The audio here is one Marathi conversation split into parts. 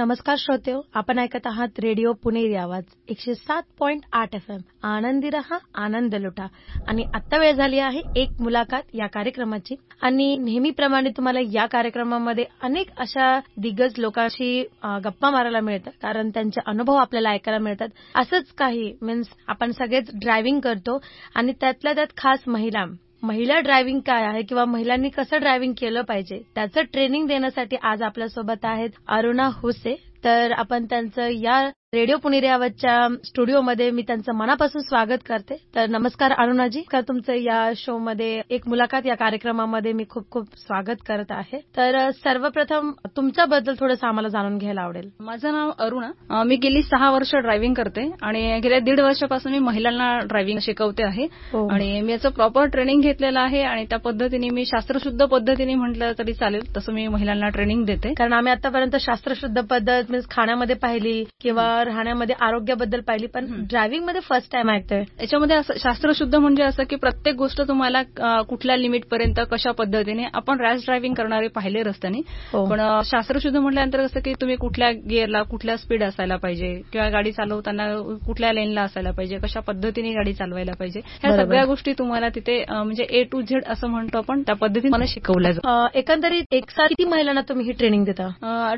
नमस्कार श्रोतेहो आपण ऐकत आहात रेडिओ पुणेरी आवाज एकशे सात पॉईंट आठ एफ एम आनंदी रहा आनंद लुटा. आणि आता वेळ झाली आहे एक मुलाखत या कार्यक्रमाची. आणि नेहमीप्रमाणे तुम्हाला या कार्यक्रमामध्ये अनेक अशा दिग्गज लोकांशी गप्पा मारायला मिळतात. कारण त्यांचे अनुभव आपल्याला ऐकायला मिळतात. असंच काही मीन्स आपण सगळेच ड्रायव्हिंग करतो. आणि त्यातल्या त्यात खास महिला महिला ड्रायव्हिंग काय आहे किंवा महिलांनी कसं ड्रायव्हिंग केलं पाहिजे त्याचं ट्रेनिंग देण्यासाठी आज आपल्यासोबत आहेत अरुणा हुसे. तर आपण त्यांचं या रेडिओ आवाजच्या स्टुडिओमध्ये मी त्यांचं मनापासून स्वागत करते. तर नमस्कार अरुणाजी. का तुमचं या शोमध्ये एक मुलाखत या कार्यक्रमामध्ये मी खूप खूप स्वागत करत आहे. तर सर्वप्रथम तुमच्याबद्दल थोडंसं आम्हाला जाणून घ्यायला आवडेल. माझं नाव अरुणा. मी गेली सहा वर्ष ड्रायव्हिंग करते आणि गेल्या दीड वर्षापासून मी महिलांना ड्रायव्हिंग शिकवते आहे. हो. आणि मी याचं प्रॉपर ट्रेनिंग घेतलेलं आहे आणि त्या पद्धतीने मी शास्त्रशुद्ध पद्धतीने म्हटलं तरी चालेल तसं मी महिलांना ट्रेनिंग देते. कारण आम्ही आतापर्यंत शास्त्रशुद्ध पद्धत मीन्स खाण्यामध्ये पाहिली किंवा राहण्यामध्ये आरोग्याबद्दल पाहिली पण ड्रायव्हिंगमध्ये फर्स्ट टाइम ऐकतोय याच्यामध्ये असं शास्त्रशुद्ध म्हणजे असं की प्रत्येक गोष्ट तुम्हाला कुठल्या लिमिट पर्यंत कशा पद्धतीने आपण रॅश ड्रायव्हिंग करणारे पाहिले रस्त्याने हो. पण शास्त्रशुद्ध म्हटल्यानंतर कसं की तुम्ही कुठल्या गिअरला कुठल्या स्पीड असायला पाहिजे किंवा गाडी चालवताना कुठल्या लेनला असायला पाहिजे कशा पद्धतीने गाडी चालवायला पाहिजे ह्या. सगळ्या गोष्टी तुम्हाला तिथे म्हणजे ए टू झेड असं म्हणतो आपण त्या पद्धतीने मला शिकवल्या जातं एकंदरीत एक साथ किती महिलांना तुम्ही ही ट्रेनिंग देता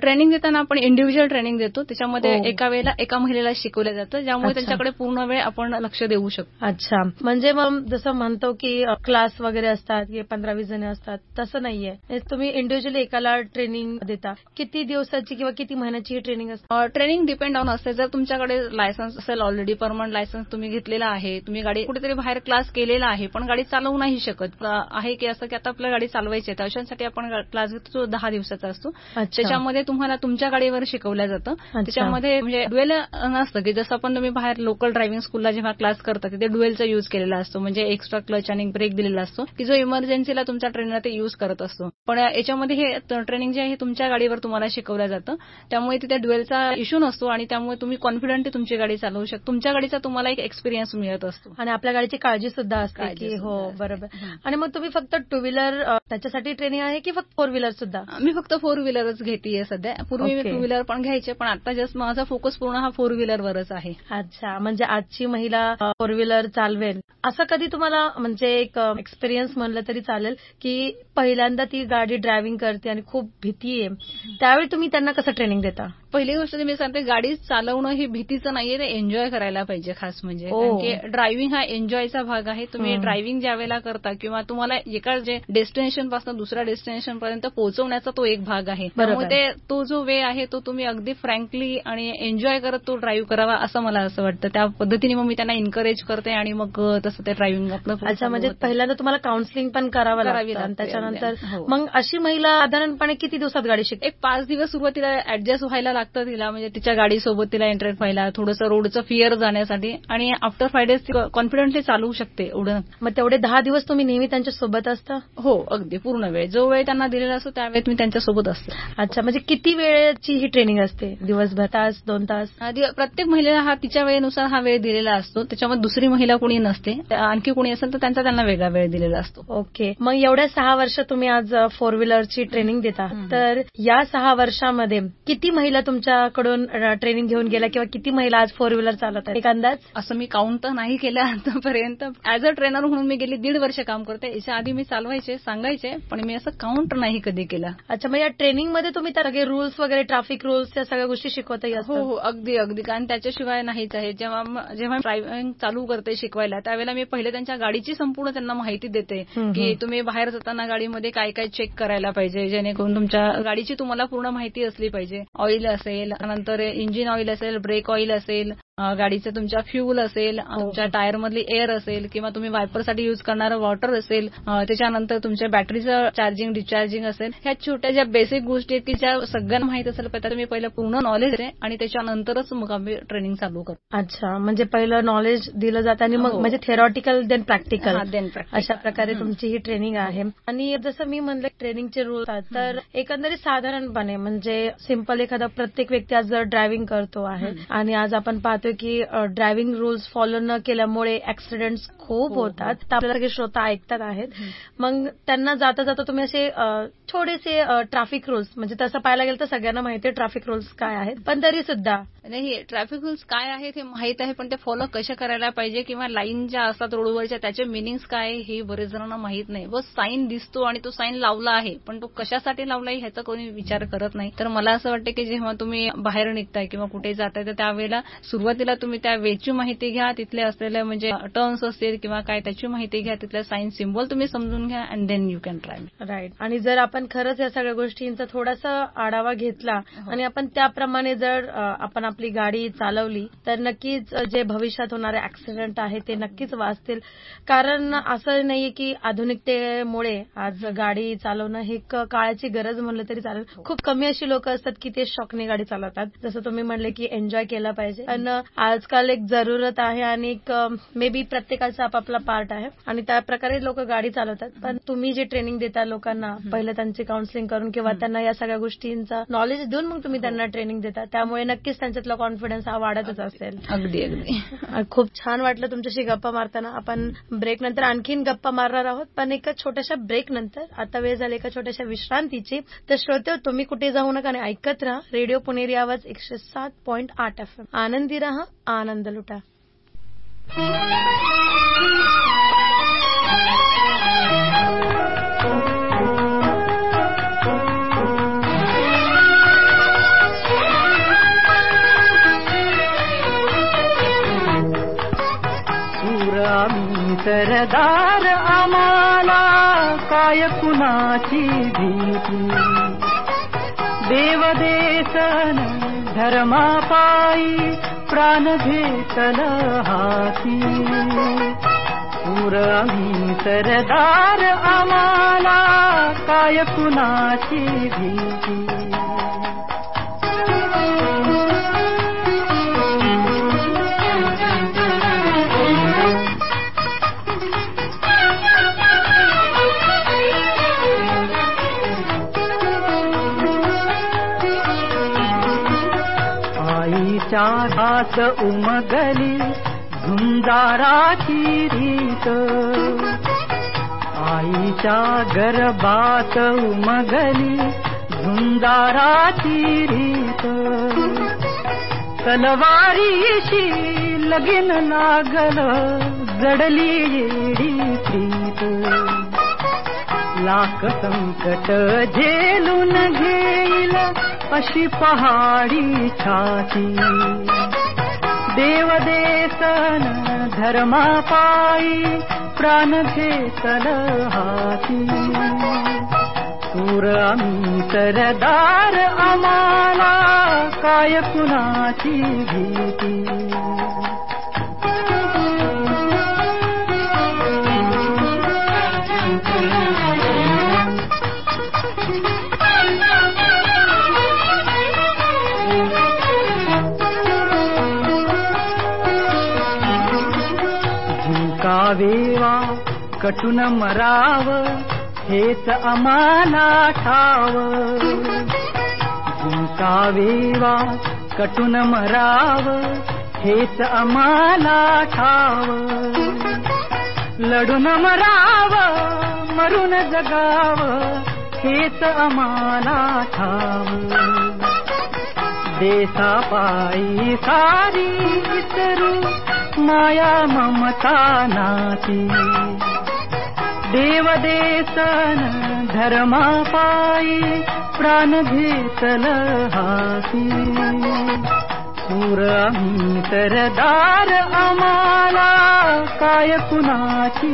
ट्रेनिंग देताना आपण इंडिव्हिज्युअल ट्रेनिंग देतो त्याच्यामध्ये हो. एका वेळेला एका महिलेला शिकवलं जातं ज्यामुळे. त्यांच्याकडे पूर्ण वेळ आपण लक्ष देऊ शकतो. अच्छा. म्हणजे मग जसं म्हणतो की क्लास वगैरे असतात की पंधरा वीस जण असतात तसं नाहीये. म्हणजे तुम्ही इंडिव्हिज्युअली एकाला ट्रेनिंग देता. किती दिवसाची किंवा किती महिन्याची ट्रेनिंग असते? ट्रेनिंग डिपेंड ऑन असते. जर तुमच्याकडे लायसन्स असेल ऑलरेडी परमनंट लायसन्स तुम्ही घेतलेला आहे तुम्ही गाडी कुठेतरी बाहेर क्लास केलेला आहे पण गाडी चालवू नाही शकत. आहे की असं की आता आपल्याला गाडी चालवायची आहे अशांसाठी आपण क्लास घेतो तो दहा दिवसाचा असतो. त्याच्यामध्ये तुम्हाला तुमच्या गाडीवर शिकवलं जातं. त्याच्यामध्ये म्हणजे ड्युएल नसतं की जसं आपण तुम्ही बाहेर लोकल ड्रायव्हिंग स्कूलला जेव्हा क्लास करता तिथे ड्युएलचा यूज केलेला असतो. म्हणजे एक्स्ट्रा क्लच आणि ब्रेक दिलेला असतो की जो इमर्जन्सीला तुमचा ट्रेनर ते यूज करत असतो. पण याच्यामध्ये हे ट्रेनिंग जे आहे तुमच्या गाडीवर तुम्हाला शिकवलं जातं. त्यामुळे तिथे ड्युएलचा इश्यू नसतो आणि त्यामुळे तुम्ही कॉन्फिडंटली तुमची गाडी चालवू शकता. तुमच्या गाडीचा तुम्हाला एक एक्सपिरियन्स मिळत असतो. आणि आपल्या गाडीची काळजी सुद्धा असते की हो. बरोबर. आणि मग तुम्ही फक्त टू व्हीलर त्याच्यासाठी ट्रेनिंग आहे की फक्त फोर व्हीलर सुद्धा? मी फक्त फोर व्हीलरच घेतेय सध्या. पूर्वी मी. टू व्हीलर पण घ्यायचे पण आता जस्ट माझा फोकस पूर्ण हा फोर व्हीलरवरच आहे. अच्छा म्हणजे आजची महिला फोर व्हीलर चालवेल. असं कधी तुम्हाला म्हणजे एक एक्सपिरियन्स म्हणलं तरी चालेल की पहिल्यांदा ती गाडी ड्रायव्हिंग करते आणि खूप भीती आहे. त्यावेळी तुम्ही त्यांना कसं ट्रेनिंग देता? पहिली गोष्ट मी सांगते गाडी चालवणं ही भीतीचं नाहीये ते एन्जॉय करायला पाहिजे खास म्हणजे हो. की ड्रायव्हिंग हा एन्जॉयचा भाग आहे तुम्ही हं. ड्रायव्हिंग ज्या वेळेला करता किंवा तुम्हाला एका जे डेस्टिनेशनपासून दुसऱ्या डेस्टिनेशन पर्यंत पोहोचवण्याचा तो एक भाग आहे त्यामुळे ते तो जो वे आहे तो तुम्ही अगदी फ्रँकली आणि एन्जॉय करत तो ड्राईव्ह करावा असं मला असं वाटतं त्या पद्धतीने मग मी त्यांना एनकरेज करते आणि मग तसं ते ड्रायव्हिंग आपलं अच्छा म्हणजे. पहिल्यांदा तुम्हाला काउन्सिलिंग पण करावं लागतं लागते, त्याच्यानंतर हो. मग अशी महिला साधारणपणे किती दिवसात गाडी शिकते एक पाच दिवस सुरुवातीला ऍडजस्ट व्हायला लागतं तिला म्हणजे तिच्या गाडीसोबत तिला एंटरेट व्हायला थोडंसं रोडचं फिअर जाण्यासाठी. आणि आफ्टर फाय डेज कॉन्फिडंटली चालवू शकते एवढं. मग तेवढे दहा दिवस तुम्ही नेहमी त्यांच्यासोबत असता? हो अगदी. पूर्ण वेळ. जो वेळ त्यांना दिलेला असतो त्या वेळेत मी त्यांच्यासोबत असते. अच्छा म्हणजे किती वेळेची ही ट्रेनिंग असते? दिवसभर तास दोन तास? प्रत्येक महिलेला हा तिच्या वेळेनुसार हा वेळ दिलेला असतो. त्याच्यामध्ये दुसरी महिला कोणी नसते. आणखी कोणी असेल तर त्यांचा त्यांना वेगळा वेळ दिलेला असतो. ओके. मग एवढ्या सहा वर्ष तुम्ही आज फोर व्हीलरची ट्रेनिंग देता. तर या सहा वर्षामध्ये किती महिला तुमच्याकडून ट्रेनिंग घेऊन गेल्या किंवा किती महिला आज फोर व्हीलर आहेत? एक अंदाज? असं मी काउंट तर नाही केलं आतापर्यंत. ऍज अ ट्रेनर म्हणून मी गेली दीड वर्ष काम करते. याच्या आधी मी चालवायचे सांगायचे पण मी असं काउंट नाही कधी केलं. अच्छा मग या ट्रेनिंगमध्ये तुम्ही त्या सगळे रूल्स वगैरे ट्रॅफिक रूल्स या सगळ्या गोष्टी शिकवताही हो हो अगदी अगदी. कारण त्याच्याशिवाय नाहीच आहे. जेव्हा जेव्हा ड्रायव्हिंग चालू करते शिकवायला त्यावेळेला मी पहिले त्यांच्या गाडीची संपूर्ण त्यांना माहिती देते. की. तुम्ही बाहेर जाताना गाडीमध्ये काय काय चेक करायला पाहिजे जेणेकरून तुमच्या गाडीची तुम्हाला पूर्ण माहिती असली पाहिजे. ऑइल असेल नंतर इंजिन ऑइल असेल ब्रेक ऑइल असेल गाडीचं तुमच्या फ्यूल असेल हो. तुमच्या टायर मधली एअर असेल किंवा तुम्ही वायपरसाठी युज करणारं वॉटर असेल त्याच्यानंतर तुमच्या बॅटरीचं चार्जिंग डिस्चार्जिंग असेल ह्या छोट्या ज्या बेसिक गोष्टी आहेत की ज्या सगळ्यांना माहीत असेल पाहिजे तुम्ही पहिलं पूर्ण नॉलेज आहे आणि त्याच्यानंतरच मग आम्ही ट्रेनिंग चालू करतो अच्छा म्हणजे पहिलं नॉलेज दिलं जातं आणि मग हो. म्हणजे थेरॉटिकल देन प्रॅक्टिकल हा, practical. अशा प्रकारे हं. तुमची ही ट्रेनिंग आहे आणि जसं मी म्हणलं ट्रेनिंगचे आहेत तर एकंदरीत साधारणपणे म्हणजे सिंपल एखादा प्रत्येक व्यक्ती आज जर ड्रायव्हिंग करतो आहे हं. आणि आज आपण पाहतोय की ड्रायव्हिंग रूल्स फॉलो न केल्यामुळे ऍक्सिडेंट्स खूप हो, हो. होतात. आपल्याला श्रोता ऐकतात आहेत. मग त्यांना जाता जाता तुम्ही असे थोडेसे ट्रॅफिक रूल्स म्हणजे तसं पाहायला गेलं तर सगळ्यांना माहिती आहे ट्रॅफिक रूल्स काय आहेत. पण तरी सुद्धा. नाही ट्रॅफिक रूल्स काय आहेत हे माहीत आहे पण ते फॉलो कसे करायला पाहिजे किंवा लाईन ज्या असतात रोडवरच्या त्याचे मिनिंग्स काय हे बरेच जणांना माहीत नाही. बस साईन दिसतो आणि तो साईन लावला आहे पण तो कशासाठी लावला आहे ह्याचा कोणी विचार करत नाही. तर मला असं वाटतं की जेव्हा तुम्ही बाहेर निघताय किंवा कुठे जाताय तर त्यावेळेला सुरुवातीला तुम्ही त्या वेची माहिती घ्या तिथले असलेल्या म्हणजे टर्न्स असतील किंवा काय त्याची माहिती घ्या तिथल्या साईन सिम्बॉल तुम्ही समजून घ्या and then you can drive right आणि जर आपण खरंच या सगळ्या गोष्टींचा थोडासा आढावा घेतला. आणि आपण त्याप्रमाणे जर आपण आपली गाडी चालवली तर नक्कीच जे भविष्यात होणारे ऍक्सिडेंट आहे ते नक्कीच वाचतील. कारण असं नाहीये की आधुनिकतेमुळे आज गाडी चालवणं हे काळाची गरज म्हणलं तरी चालेल. खूप कमी अशी लोक असतात की ते शॉकने गाडी चालवतात. जसं तुम्ही म्हणले की एन्जॉय केला पाहिजे. पण आजकाल एक जरूरत आहे आणि एक मे बी प्रत्येकाचा आपापला पार्ट आहे. आणि त्या प्रकारे लोक गाडी चालवतात. पण तुम्ही जे ट्रेनिंग देता लोकांना पहिलं त्यांची काउन्सिलिंग करून किंवा त्यांना या सगळ्या गोष्टींचा नॉलेज देऊन मग तुम्ही त्यांना ट्रेनिंग देता. त्यामुळे नक्कीच त्यांच्यातला कॉन्फिडन्स हा वाढतच असेल. अगदी अगदी. खूप छान वाटलं तुमच्याशी गप्पा मारताना. आपण ब्रेक नंतर आणखीन गप्पा मारणार आहोत पण एका छोट्याशा ब्रेक नंतर आता वेळ झाली एका छोट्याशा विश्रांतीची तर श्रोते तुम्ही कुठे जाऊ नका आणि ऐकत राहा रेडिओ पुणेरी आवाज एकशे सात पॉईंट आठ एफ एम आनंदी रहा आनंद लुटा. सरदार आम्हाला काय भीती? देवदेशन प्राण घेतल हाती. आम्ही सरदार आम्हाला काय कुणाची भीती हात उमगली झुंजाराची रीत. आईच्या गर्भात उमगली झुंजाराची रीत. तलवारीशी लगीन लागल जडली येडी प्रीत. लाख संकट झेलून घेईल अशी पहाडी छाती. देवदेतन धर्मापायी प्राणघेतन हाथि सुर अमाला काय पुनाथि भीती। कटून मराव हेच आम्हाला ठाव. वेवा कटून मराव हेच आम्हाला ठाव. लढून मराव मरून जगाव हेच आम्हाला ठाव. देशापायी सारी विसरू माया ममता नाती. देवदेशन धर्मपाये प्राणभीतलहासिरदार अमाला काय कुनाचि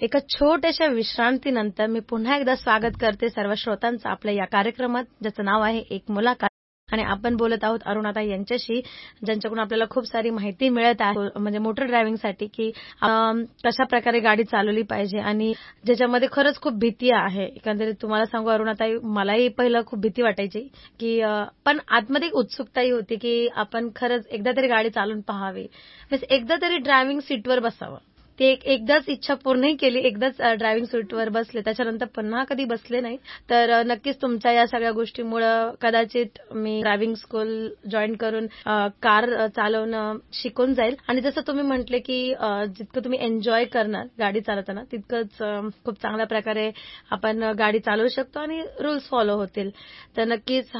एका छोट्याशा विश्रांतीनंतर मी पुन्हा एकदा स्वागत करते सर्व श्रोतांचं आपल्या या कार्यक्रमात ज्याचं नाव आहे एक मुलाखत. आणि आपण बोलत आहोत अरुणाताई यांच्याशी ज्यांच्याकडून आपल्याला खूप सारी माहिती मिळत आहे म्हणजे मोटर ड्रायव्हिंगसाठी की कशा प्रकारे गाडी चालवली पाहिजे आणि ज्याच्यामध्ये खरंच खूप भीती आहे. एकंदरीत तुम्हाला सांगू अरुणाताई मलाही पहिलं खूप भीती वाटायची की पण आतमध्ये उत्सुकताही होती की आपण खरंच एकदा तरी गाडी चालवून पहावी. म्हणजे एकदा तरी ड्रायव्हिंग सीटवर बसावं. ते एकदाच इच्छा पूर्णही केली एकदाच ड्रायव्हिंग सीटवर बसले. त्याच्यानंतर पुन्हा कधी बसले नाही तर नक्कीच तुमच्या या सगळ्या गोष्टीमुळे कदाचित मी ड्रायव्हिंग स्कूल जॉईन करून कार चालवणं शिकून जाईल. आणि जसं तुम्ही म्हटले की जितकं तुम्ही एन्जॉय करणार गाडी चालवताना तितकंच खूप चांगल्या प्रकारे आपण गाडी चालवू शकतो आणि रूल्स फॉलो होतील. तर नक्कीच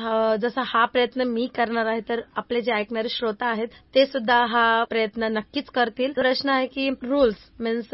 जसा हा प्रयत्न मी करणार आहे तर आपले जे ऐकणारे श्रोता आहेत ते सुद्धा हा प्रयत्न नक्कीच करतील. प्रश्न आहे की रूल्स मीन्स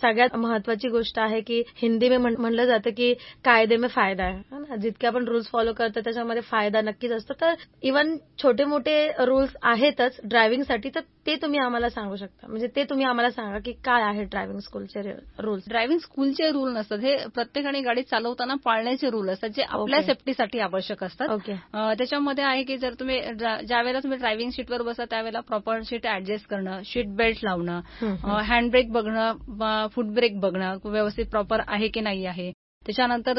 सगळ्यात महत्वाची गोष्ट आहे की हिंदी में म्हण- म्हणलं जातं की कायदे में फायदा आहे ना? जितके आपण रूल्स फॉलो करतो त्याच्यामध्ये फायदा नक्कीच असतो. तर इवन छोटे मोठे रूल्स आहेतच ड्रायव्हिंगसाठी तर ते तुम्ही आम्हाला सांगू शकता. म्हणजे ते तुम्ही आम्हाला सांगा की काय आहे ड्रायव्हिंग स्कूलचे रूल्स ड्रायव्हिंग स्कूलचे रूल नसतात. हे प्रत्येकाने गाडी चालवताना पाळण्याचे रूल असतात जे आपल्या. सेफ्टीसाठी आवश्यक असतात. ओके त्याच्यामध्ये आहे की जर तुम्ही ज्या ज्या वेळेला तुम्ही ड्रायव्हिंग सीटवर बसा त्यावेळेला प्रॉपर सीट ऍडजस्ट करणं सीट बेल्ट लावणं हँड ब्रेक बघणं फूड ब्रेक बघणं व्यवस्थित प्रॉपर आहे की नाही आहे. त्याच्यानंतर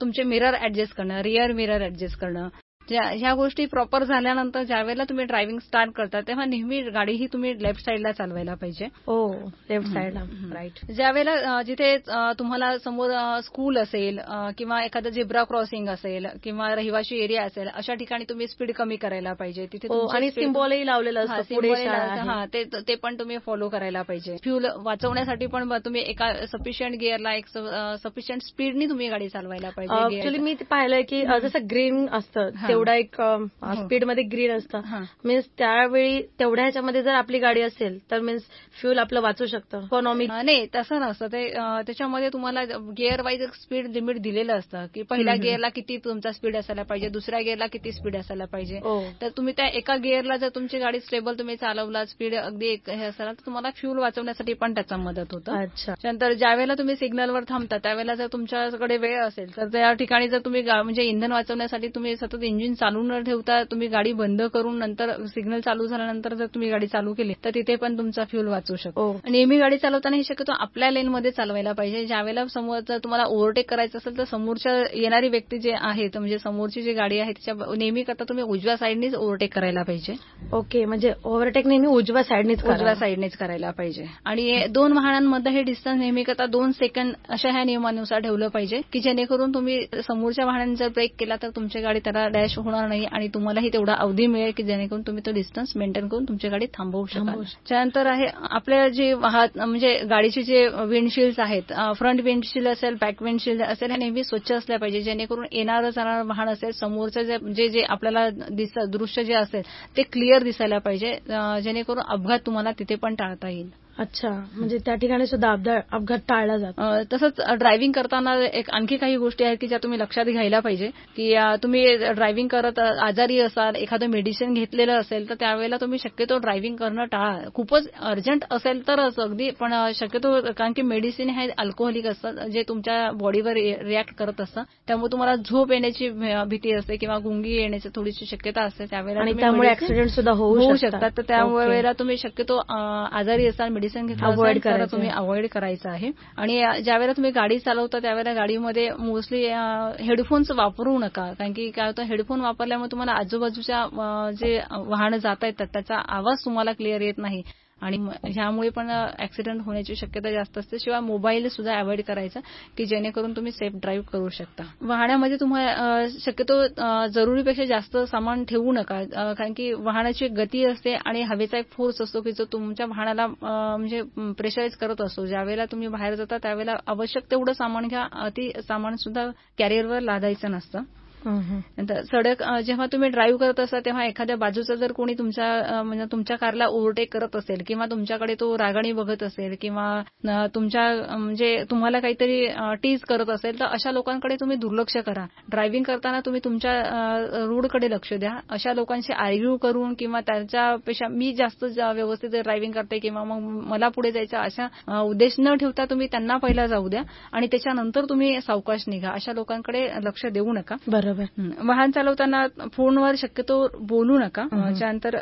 तुमचे मिरर ऍडजस्ट करणं रिअर मिरर ऍडजस्ट करणं. ह्या गोष्टी प्रॉपर झाल्यानंतर ज्या वेळेला तुम्ही ड्रायव्हिंग स्टार्ट करता तेव्हा नेहमी गाडी ही तुम्ही लेफ्ट साईडला चालवायला पाहिजे. ओ लेफ्ट साईडला. राईट ज्या वेळेला अ, जिथे तुम्हाला समोर स्कूल असेल किंवा एखादं झेब्रा क्रॉसिंग असेल किंवा रहिवाशी एरिया असेल अशा ठिकाणी तुम्ही स्पीड कमी करायला पाहिजे. तिथे हो आणि सिम्बॉलही लावलेलं हा, असतं. हा ते पण तुम्ही फॉलो करायला पाहिजे. फ्यूल वाचवण्यासाठी पण तुम्ही एका सफिशियंट गिअरला एक सफिशियंट स्पीडनी तुम्ही गाडी चालवायला पाहिजे ऍक्च्युली मी पाहिलंय की जसं ग्रीन असतं हा. तेवढा एक हो. स्पीडमध्ये ग्रीन असतं. हा. मीन्स त्यावेळी तेवढ्या ह्याच्यामध्ये जर आपली गाडी असेल तर मीन्स फ्यूल आपलं वाचू शकतं. इकॉनॉमिक नाही तसं नसतं. ते त्याच्यामध्ये तुम्हाला गिअर वाईज स्पीड लिमिट दिलेलं असतं की पहिल्या. गिअरला किती तुमचा स्पीड असायला पाहिजे दुसऱ्या गिअरला किती स्पीड असायला पाहिजे. ओ तर तुम्ही त्या एका गिअरला जर तुमची गाडी स्टेबल तुम्ही चालवला स्पीड अगदी एक हे असेल तर तुम्हाला फ्यूल वाचवण्यासाठी पण त्याचा मदत होतं. अच्छा. त्यानंतर ज्या वेळेला तुम्ही सिग्नलवर थांबता त्यावेळेला जर तुमच्याकडे वेळ असेल तर त्या ठिकाणी जर तुम्ही म्हणजे इंधन वाचवण्यासाठी तुम्ही सतत इंजिन चालू न ठेवता तुम्ही गाडी बंद करून नंतर सिग्नल चालू झाल्यानंतर जर तुम्ही गाडी चालू केली तर तिथे पण तुमचा फ्यूल वाचू शकतो. ओ नेहमी गाडी चालवताना हे शक्यतो आपल्या लेनमध्ये चालवायला पाहिजे. ज्यावेळेला समोर जर तुम्हाला ओव्हरटेक करायचं असेल तर समोरच्या येणारी व्यक्ती जे आहे म्हणजे समोरची जी गाडी आहे त्याच्या नेहमी करता तुम्ही उजव्या साईडनीच ओव्हरटेक करायला पाहिजे. ओके म्हणजे ओव्हरटेक नेहमी उजव्या साईडनीच उजव्या साईडनेच करायला पाहिजे. आणि दोन वाहनांमध्ये हे डिस्टन्स नेहमी करता दोन सेकंड अशा ह्या नियमानुसार ठेवलं पाहिजे की जेणेकरून तुम्ही समोरच्या वाहनाने जर ब्रेक केला तर तुमची गाडी त्याला डॅश होणार नाही आणि तुम्हालाही तेवढा अवधी मिळेल की जेणेकरून तुम्ही तो डिस्टन्स मेंटेन करून तुमची गाडी थांबवू शकाल. त्यानंतर आहे आपल्या जे वाहत म्हणजे गाडीचे जे विंडशिल्ड आहेत फ्रंट विंडशिल्ड असेल बॅक विंडशिल्ड असेल हे नेहमी स्वच्छ असल्या पाहिजे जेणेकरून येणारं जाणारं वाहन असेल समोरचं जे जे आपल्याला दृश्य जे असेल ते क्लिअर दिसायला पाहिजे जेणेकरून अपघात तुम्हाला तिथे पण टाळता येईल. अच्छा म्हणजे त्या ठिकाणी सुद्धा अपघात टाळला जातो. तसंच ड्रायव्हिंग करताना एक आणखी काही गोष्टी आहेत की ज्या तुम्ही लक्षात घ्यायला पाहिजे. की तुम्ही ड्रायव्हिंग करत आजारी असाल एखादं मेडिसिन घेतलेलं असेल तर त्यावेळेला तुम्ही शक्यतो ड्रायव्हिंग करणं टाळा. खूपच अर्जंट असेल तरच अगदी पण शक्यतो कारण की मेडिसिन हे अल्कोहोलिक असतात जे तुमच्या बॉडीवर रिॲक्ट करत असतात त्यामुळे तुम्हाला झोप येण्याची भीती असते किंवा गुंगी येण्याची थोडीशी शक्यता असते त्यावेळेला त्यामुळे ऍक्सिडेंट सुद्धा होऊ शकतात. तर त्यावेळेला तुम्ही शक्यतो आजारी असाल मेडिसिन तर करायचं. तुम्ही अवॉइड करायचं आहे. आणि ज्यावेळेला तुम्ही गाडी चालवता त्यावेळेला गाडीमध्ये मोस्टली हेडफोन्स वापरू नका. कारण की काय होतं हेडफोन वापरल्यामुळे तुम्हाला आजूबाजूच्या जे वाहनं जात आहेत त्याचा आवाज तुम्हाला क्लिअर येत नाही. आणि ह्यामुळे पण ऍक्सिडेंट होण्याची शक्यता जास्त असते. शिवाय मोबाईल सुद्धा अवॉइड करायचा की जेणेकरून तुम्ही सेफ ड्राईव्ह करू शकता. वाहनामध्ये तुम्हाला शक्यतो जरुरीपेक्षा जास्त सामान ठेवू नका. कारण की वाहनाची गती असते आणि हवेचा एक फोर्स असतो की जो तुमच्या वाहनाला म्हणजे प्रेशराईज करत असतो. ज्यावेळेला तुम्ही बाहेर जाता त्यावेळेला आवश्यक तेवढं सामान घ्या. अति सामान सुद्धा कॅरियरवर लादायचं नसतं. नंतर सडक जेव्हा तुम्ही ड्राईव्ह करत असता तेव्हा एखाद्या बाजूचा जर कोणी तुमच्या म्हणजे तुमच्या कारला ओव्हरटेक करत असेल किंवा तुमच्याकडे तो रागाने बघत असेल किंवा तुमच्या म्हणजे तुम्हाला काहीतरी टीज करत असेल तर अशा लोकांकडे तुम्ही दुर्लक्ष करा. ड्रायव्हिंग करताना तुम्ही तुमच्या रोडकडे लक्ष द्या. अशा लोकांशी आर्ग्यू करून किंवा त्यांच्यापेक्षा मी जास्त व्यवस्थित ड्रायव्हिंग करते किंवा मग मला पुढे जायचं अशा उद्देश न ठेवता तुम्ही त्यांना पहिला जाऊ द्या आणि त्याच्यानंतर तुम्ही सावकाश निघा. अशा लोकांकडे लक्ष देऊ नका. बरोबर. बरोबर. वाहन चालवताना फोनवर शक्यतो बोलू नका. त्यानंतर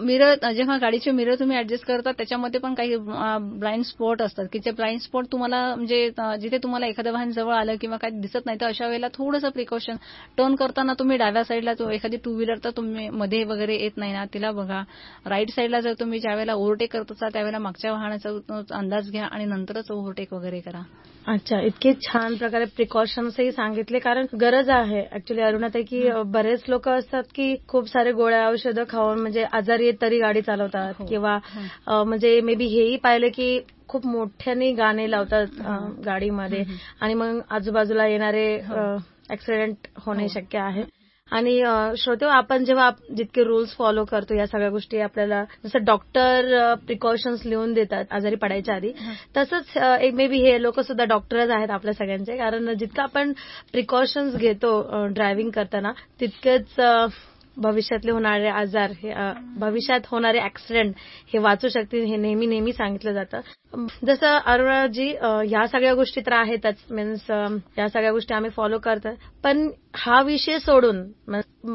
मिरर जेव्हा गाडीचे मिरर तुम्ही ऍडजस्ट करता त्याच्यामध्ये पण काही ब्लाइंड स्पॉट असतात. की जे ब्लाइंड स्पॉट तुम्हाला म्हणजे जिथे तुम्हाला एखादं वाहन जवळ आलं किंवा काही दिसत नाही तर अशा वेळेला थोडंसं प्रिकॉशन टर्न करताना तुम्ही डाव्या साईडला एखादी टू व्हीलर तर तुम्ही मध्ये वगैरे येत नाही ना तिला बघा. राईट साईडला जर तुम्ही ज्यावेळेला ओव्हरटेक करत असाल त्यावेळेला मागच्या वाहनाचा अंदाज घ्या आणि नंतरच ओव्हरटेक वगैरे करा. अच्छा इतके छान प्रकारे प्रिकॉशन्सही सांगितले. कारण गरज आहे. ऍक्च्युली अरुणाताई की बरेच लोक असतात की खूप सारे गोळ्या औषधं खाऊन म्हणजे आजारी येत तरी गाडी चालवतात. हो. किंवा म्हणजे मे बी हेही पाहिलं की खूप मोठ्याने गाणे लावतात गाडीमध्ये. आणि मग आजूबाजूला येणारे ऍक्सिडेंट होणे हो. शक्य आहे. आणि श्रोते आपण जेव्हा जितके रूल्स फॉलो करतो या सगळ्या गोष्टी आपल्याला जसं डॉक्टर प्रिकॉशन्स लिहून देतात आजारी पडायच्या आधी तसंच एक मे बी हे लोक सुद्धा डॉक्टरच आहेत आपल्या सगळ्यांचे. कारण जितकं आपण प्रिकॉशन्स घेतो ड्रायव्हिंग करताना तितकेच भविष्यातले होणारे आजार हे भविष्यात होणारे ऍक्सिडेंट हे वाचू शकतील हे नेहमी नेहमी सांगितलं जातं. जसं अरुणाजी ह्या सगळ्या गोष्टी तर आहेतच. मीन्स या सगळ्या गोष्टी आम्ही फॉलो करतो पण हा विषय सोडून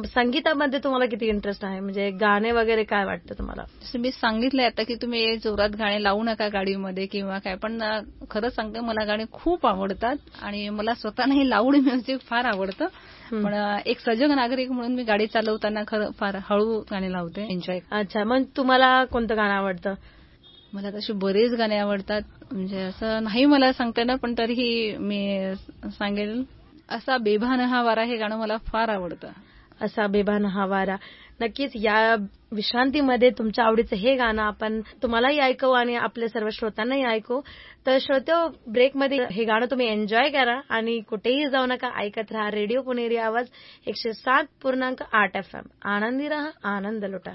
संगीतामध्ये तुम्हाला किती इंटरेस्ट आहे? म्हणजे गाणे वगैरे काय वाटतं तुम्हाला? जसं मी सांगितलंय आता की तुम्ही जोरात गाणे लावू नका गाडीमध्ये किंवा काय पण अ, खरंच सांगते मला गाणी खूप आवडतात. आणि मला स्वतःही लाऊड म्युझिक फार आवडतं. पण एक सजग नागरिक म्हणून मी गाडी चालवताना खरं फार हळू गाणी लावते. एन्जॉय अच्छा मग तुम्हाला कोणतं गाणं आवडतं? मला तसे बरेच गाणे आवडतात. म्हणजे असं नाही मला सांगता येणार पण तरीही मी सांगेल असा बेभान हा वारा हे गाणं मला फार आवडतं. असा बेभान हा वारा. नक्कीच या विश्रांतीमध्ये तुमच्या आवडीचं हे गाणं आपण तुम्हालाही ऐकू आणि आपल्या सर्व श्रोत्यांनाही ऐकू. तर श्रोते हो, ब्रेकमध्ये हे गाणं तुम्ही एन्जॉय करा आणि कुठेही जाऊ नका ऐकत राहा रेडिओ पुणेरी आवाज एकशे सात पूर्णांक आठ एफ एम. आनंदी राहा आनंद लुटा.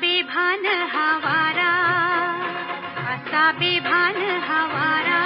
बेभान हवारा असा बेभान हवारा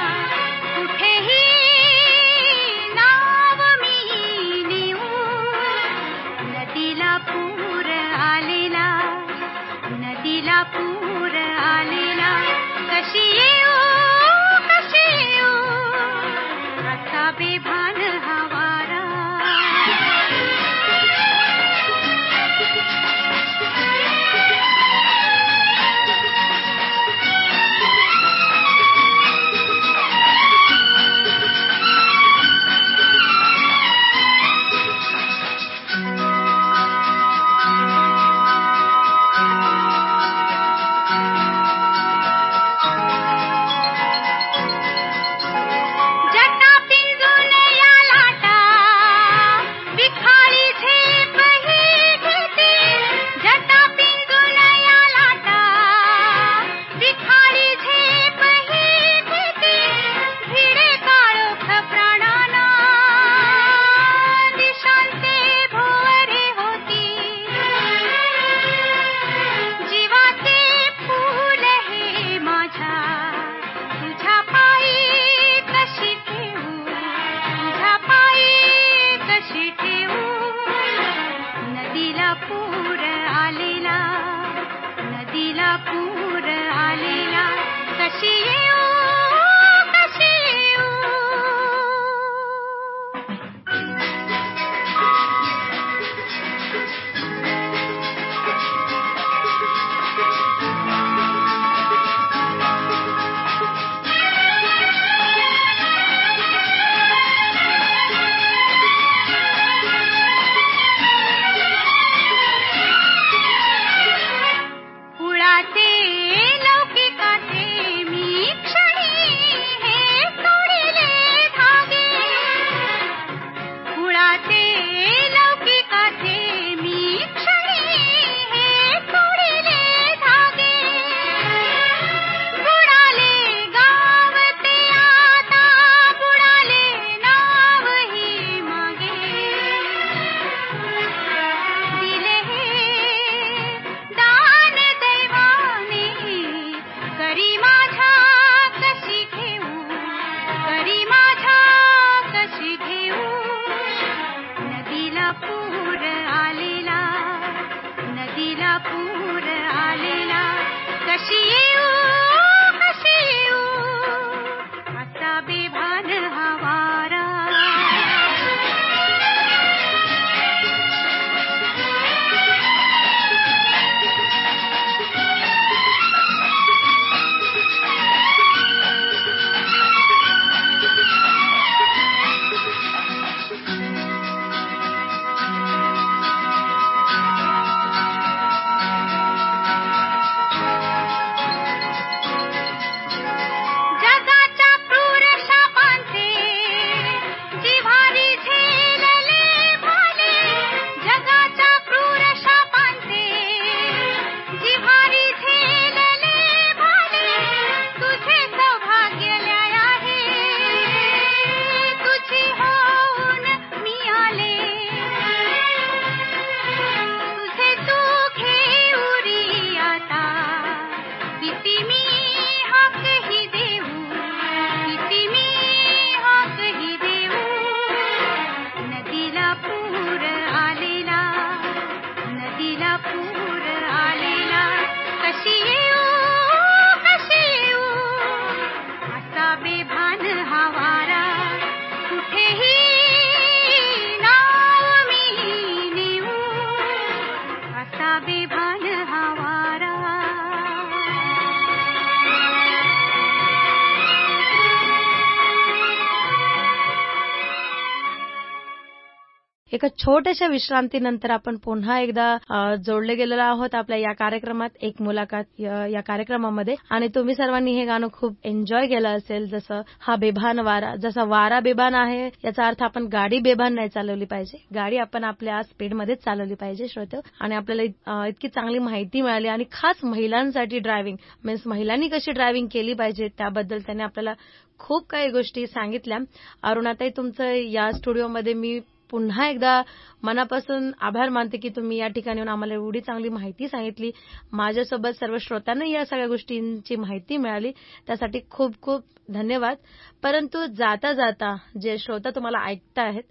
छोट्याशा विश्रांतीनंतर आपण पुन्हा एकदा जोडले गेलेलो आहोत आपल्या या कार्यक्रमात एक मुलाखत या कार्यक्रमामध्ये. आणि तुम्ही सर्वांनी हे गाणं खूप एन्जॉय केलं असेल जसं हा बेभान वारा जसा वारा बेभान आहे याचा अर्थ आपण गाडी बेभान नाही चालवली पाहिजे. गाडी आपण आपल्या स्पीडमध्येच चालवली पाहिजे श्रोते. आणि आपल्याला इतकी चांगली माहिती मिळाली आणि खास महिलांसाठी ड्रायव्हिंग मीन्स महिलांनी कशी ड्रायव्हिंग केली पाहिजे त्याबद्दल त्यांनी आपल्याला खूप काही गोष्टी सांगितल्या. अरुणाताई तुमचं या स्टुडिओमध्ये मी पुन्हा एकदा मनापासून आभार मानते की तुम्ही या ठिकाणी आम्हाला एवढी चांगली माहिती सांगितली. माझ्यासोबत सर्व श्रोत्यांना या सगळ्या गोष्टींची माहिती मिळाली. त्यासाठी खूप खूप धन्यवाद. परंतु जाता जाता जे श्रोता तुम्हाला ऐकता आहेत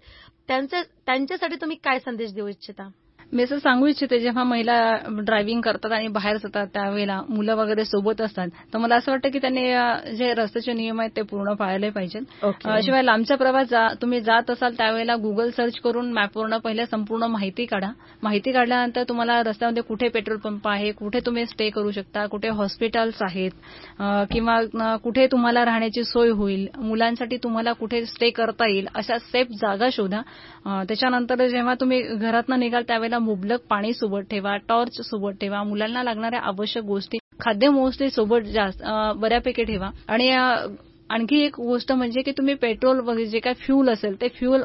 त्यांच्यासाठी तुम्ही काय संदेश देऊ इच्छिता? मी असं सांगू इच्छिते जेव्हा महिला ड्रायव्हिंग करतात आणि बाहेर जातात त्यावेळेला मुलं वगैरे सोबत असतात तर मला असं वाटतं की त्यांनी जे रस्त्याचे नियम आहेत ते पूर्ण पाळले पाहिजेत. शिवाय लांबचा प्रवास तुम्ही जात असाल त्यावेळेला गुगल सर्च करून मॅपवरनं पहिले संपूर्ण माहिती काढा. माहिती काढल्यानंतर तुम्हाला रस्त्यामध्ये कुठे पेट्रोल पंप आहे कुठे तुम्ही स्टे करू शकता कुठे हॉस्पिटल्स आहेत किंवा कुठे तुम्हाला राहण्याची सोय होईल मुलांसाठी तुम्हाला कुठे स्टे करता येईल अशा सेफ जागा शोधा. त्याच्यानंतर जेव्हा तुम्ही घरातनं निघाल त्यावेळेला मुबलक पाणी सोबत ठेवा टॉर्च सोबत ठेवा मुलांना लागणाऱ्या आवश्यक गोष्टी खाद्य मोस्टली सोबत जास्त बऱ्यापैकी ठेवा. आणि आणखी एक गोष्ट म्हणजे की तुम्ही पेट्रोल वगैरे जे काय फ्यूल असेल ते फ्यूल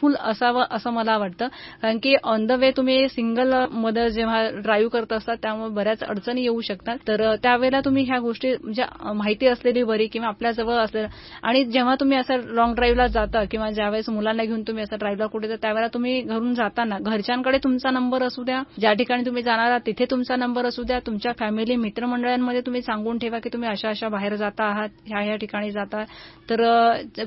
फुल असावं असं मला वाटतं. कारण की ऑन द वे तुम्ही सिंगल मदर जेव्हा ड्राईव्ह करत असतात त्यामुळे बऱ्याच अडचणी येऊ शकतात. तर त्यावेळेला तुम्ही ह्या गोष्टी म्हणजे माहिती असलेली बरी किंवा आपल्याजवळ असेल आणि जेव्हा तुम्ही असं लॉंग ड्राईव्हला जाता किंवा ज्यावेळेस मुलांना घेऊन तुम्ही असं ड्राईव्हला कुठे त्यावेळेला तुम्ही घरून जाताना घरच्यांकडे तुमचा नंबर असू द्या. ज्या ठिकाणी तुम्ही जाणार आहात तिथे तुमचा नंबर असू द्या. तुमच्या फॅमिली मित्रमंडळांमध्ये तुम्ही सांगून ठेवा की तुम्ही अशा अशा बाहेर जाता आहात ह्या ह्या ठिकाणी जातात तर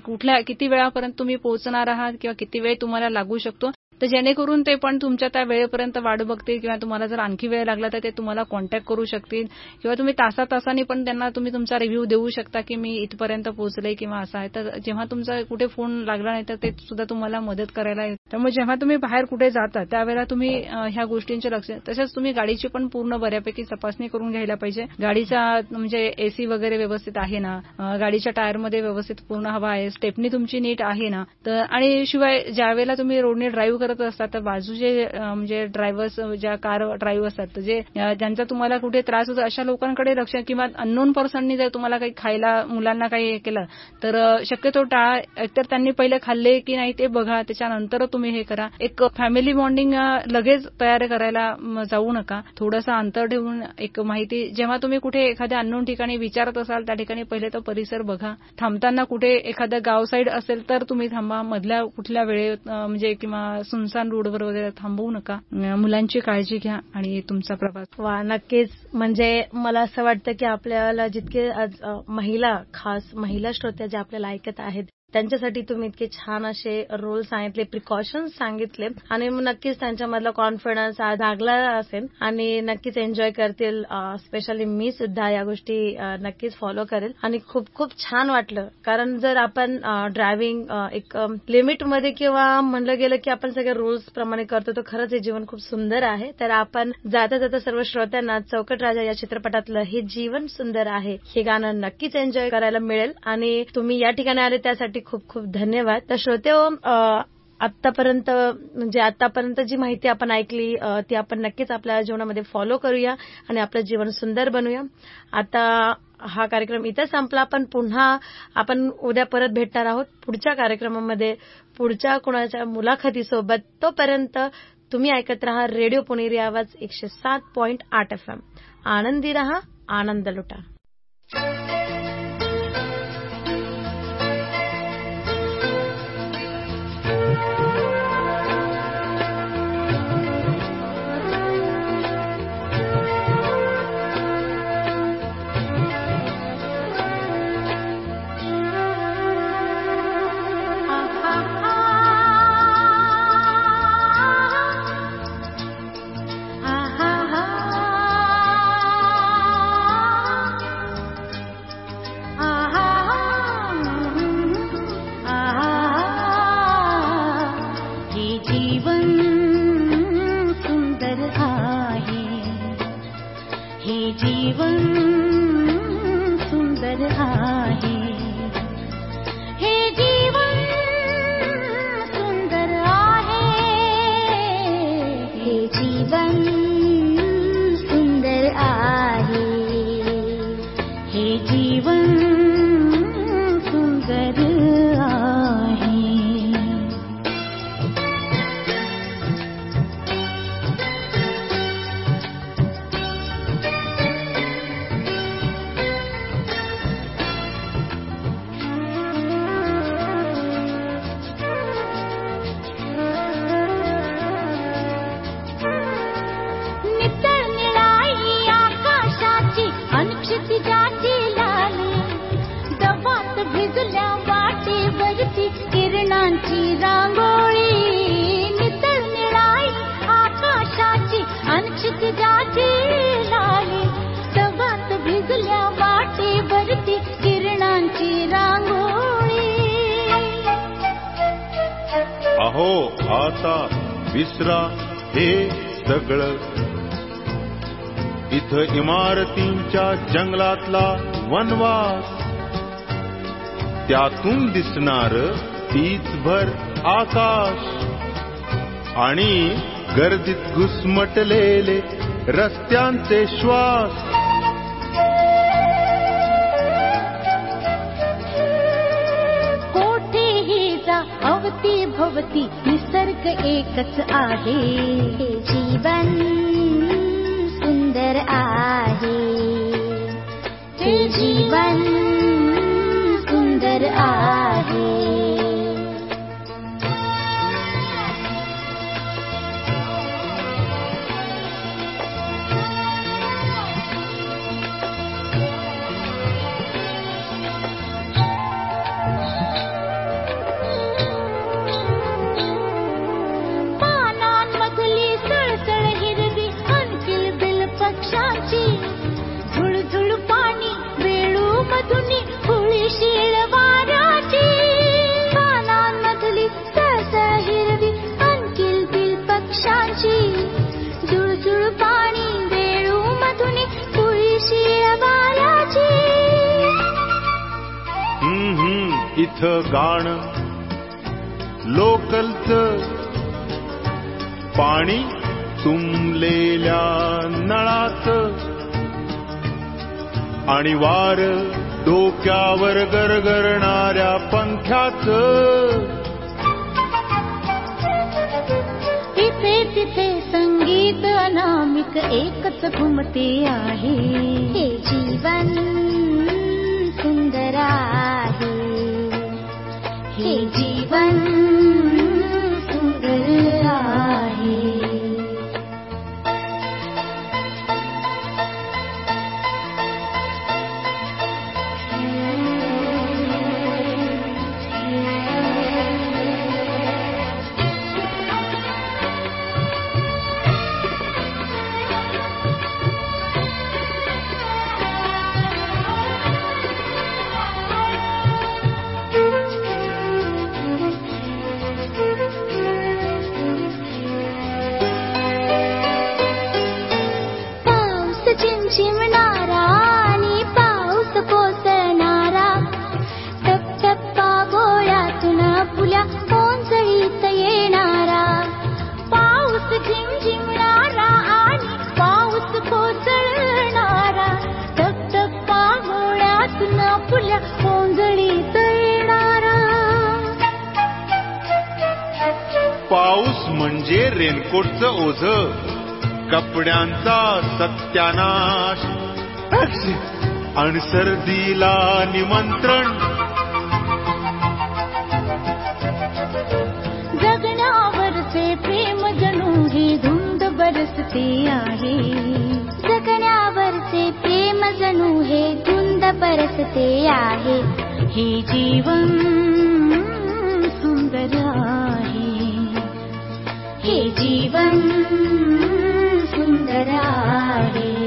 कुठल्या किती वेळापर्यंत तुम्ही पोहोचणार आहात किंवा किती वेळ तुम्हाला लागू शकतो? तर जेणेकरून ते पण तुमच्या त्या वेळेपर्यंत वाढ बघतील किंवा तुम्हाला जर आणखी वेळ लागला तर ते तुम्हाला कॉन्टॅक्ट करू शकतील. किंवा तुम्ही तासा तासांनी पण त्यांना तुम्ही तुमचा रिव्ह्यू देऊ शकता की मी इथपर्यंत पोहोचले किंवा असं आहे. तर जेव्हा तुमचा कुठे फोन लागला नाही तर ते सुद्धा तुम्हाला मदत करायला त्यामुळे जेव्हा तुम्ही बाहेर कुठे जाता त्यावेळेला तुम्ही ह्या गोष्टींचे लक्ष तसंच तुम्ही गाडीची पण पूर्ण बऱ्यापैकी तपासणी करून घ्यायला पाहिजे. गाडीचा म्हणजे एसी वगैरे व्यवस्थित आहे ना? गाडीच्या टायरमध्ये व्यवस्थित पूर्ण हवा आहे स्टेपनी तुमची नीट आहे ना? तर आणि शिवाय ज्यावेळेला तुम्ही रोडने ड्राईव्ह करत असतात तर बाजूचे म्हणजे ड्रायव्हर्स ज्या कार ड्राईव्ह असतात जे ज्यांचा तुम्हाला कुठे त्रास होतो अशा लोकांकडे लक्ष किंवा अननोन पर्सननी जर तुम्हाला काही खायला मुलांना काही केलं तर शक्यतो टाळा एकतर त्यांनी पहिले खाल्ले की नाही ते बघा त्याच्यानंतर तुम्ही हे करा. एक फॅमिली बॉन्डिंग लगेच तयार करायला जाऊ नका. थोडंसं अंतर ठेवून एक माहिती जेव्हा तुम्ही कुठे एखाद्या अननोन ठिकाणी विचारत असाल त्या ठिकाणी पहिले तो परिसर बघा. थांबताना कुठे एखादं गाव साईड असेल तर तुम्ही थांबा. मधल्या कुठल्या वेळेत म्हणजे किंवा सुनसान रोडवर वगैरे थांबवू नका. मुलांची काळजी घ्या आणि तुमचा प्रवास वा नक्कीच. म्हणजे मला असं वाटतं की आपल्याला जितके आज महिला खास महिला श्रोत्या ज्या आपल्याला ऐकत आहेत त्यांच्यासाठी तुम्ही इतके छान असे रोल सांगितले प्रिकॉशन्स सांगितले. आणि नक्कीच त्यांच्यामधला कॉन्फिडन्स जागला असेल आणि नक्कीच एन्जॉय करतील. स्पेशली मी सुद्धा या गोष्टी नक्कीच फॉलो करेल. आणि खूप खूप छान वाटलं. कारण जर आपण ड्रायव्हिंग एक लिमिटमध्ये किंवा म्हणलं गेलं की आपण सगळे रूल्स प्रमाणे करतो तर खरंच हे जीवन खूप सुंदर आहे. तर आपण जाता जाता सर्व श्रोत्यांना चौकट राजा या चित्रपटातलं हे जीवन सुंदर आहे. हे गाणं नक्कीच एन्जॉय करायला मिळेल. आणि तुम्ही या ठिकाणी आले त्यासाठी खूप खूप धन्यवाद. तर श्रोते हो, आतापर्यंत म्हणजे आतापर्यंत जी माहिती आपण ऐकली ती आपण नक्कीच आपल्या जीवनामध्ये फॉलो करूया आणि आपलं जीवन सुंदर बनवूया आता हा कार्यक्रम इथं संपला. पण पुन्हा आपण उद्या परत भेटणार आहोत पुढच्या कार्यक्रमामध्ये. पुढच्या कुणाच्या मुलाखतीसोबत तोपर्यंत तुम्ही ऐकत रहा रेडिओ पुणेरी आवाज एकशे सात पॉईंट आठ एफ एम आनंदी रहा आनंद लुटा. आता विसरा हे सगळं. इथं इमारतींच्या जंगलातला वनवास. त्यातून दिसणार तीच भर आकाश. आणि गर्दीत घुसमटलेले रस्त्यांचे श्वास. कोठेही जा अवती भवती निसर्ग एकच आहे. जीवन सुंदर आहे. हे जीवन सुंदर आहे गाणं. लोकलच पाणी तुंबलेल्या नळात आणि वार डोक्यावर गरगरणाऱ्या पंख्याच. इथे तिथे संगीत अनामिक एकच घुमते आहे. हे जीवन सुंदर के जीवन। सत्यानाश। आणि सर्दीला निमंत्रण। जगण्यावरचे प्रेम जणू हे धुंद बरसते आहे। जगण्यावरचे प्रेम जणू हे धुंद बरसते आहे। हे जीवन सुंदर आहे। हे जीवन सुन्दराणि